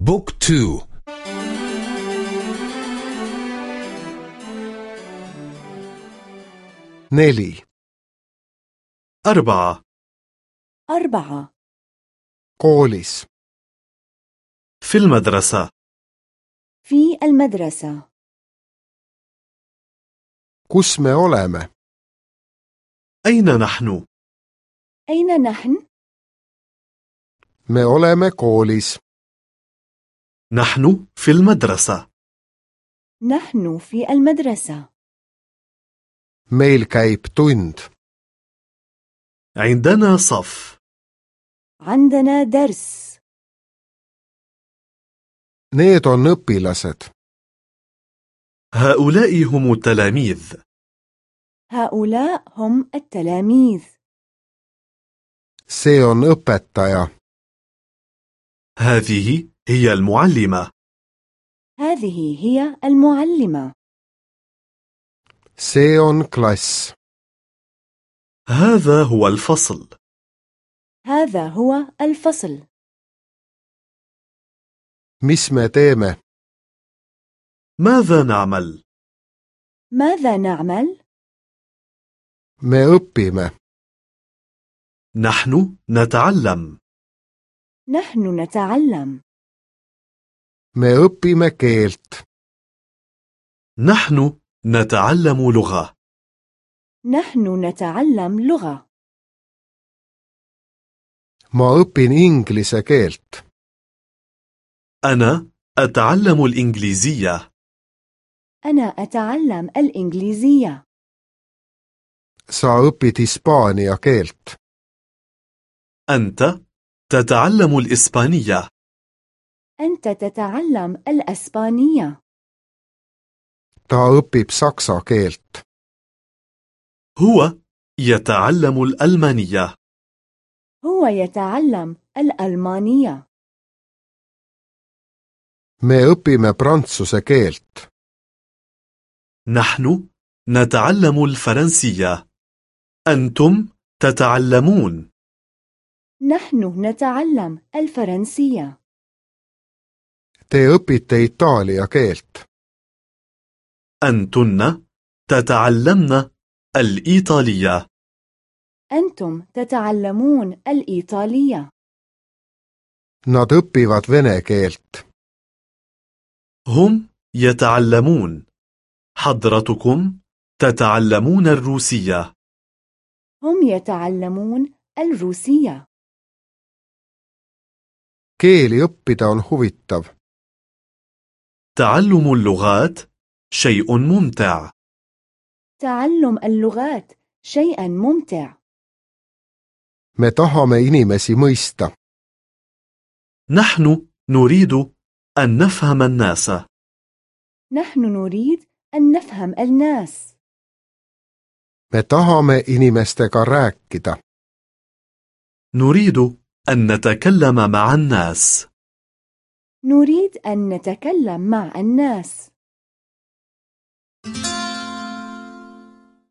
Book two. Neli. أربعة. أربعة. Koolis في المدرسة. في المدرسة. me oleme أين نحن؟ أين نحن؟ me oleme koolis نحن في المدرسة. نحن في المدرسة. meil käib tund عندنا صف. عندنا درس. need on õpilased هؤلاء هم التلاميذ. هؤلاء هم التلاميذ. see on õpetaja هذه هي المعلمة. هذه هي المعلمة. On klass هذا هو الفصل. هذا هو الفصل. Mis me teeme? ماذا نعمل؟ ماذا نعمل؟ me õpime. نحن نتعلم. نحن نتعلم. Me õpime keelt. نحن نتعلم لغة. نحن نتعلم لغة. Ma õpin inglise keelt. أنا أتعلم الإنجليزية. أنا أتعلم الإنجليزية. Sa õpid hispaania keelt. أنت تتعلم الإسبانية. أنت تتعلم الأسبانية. ta õpib saksa keelt هو يتعلم الألمانية. هو يتعلم الألمانية. me õpime prantsuse keelt نحن نتعلم الفرنسية. أنتم تتعلمون. نحن نتعلم الفرنسية. Te õpite itaalia keelt. أنتن تتعلمن الإيطالية. أنتم تتعلمون الإيطالية. Nad õpivad vene keelt. هم يتعلمون. حضرتكم تتعلمون الروسية. هم يتعلمون الروسية. Keeli õppida on huvitav. تعلم اللغات شيء ممتع. تعلم اللغات شيئا ممتع. Me tahame inimesi mõista. نحن نريد أن نفهم الناس. نحن نريد أن نفهم الناس. Me tahame inimestega rääkida. نريد أن نتكلم مع الناس. نريد أن نتكلم مع الناس.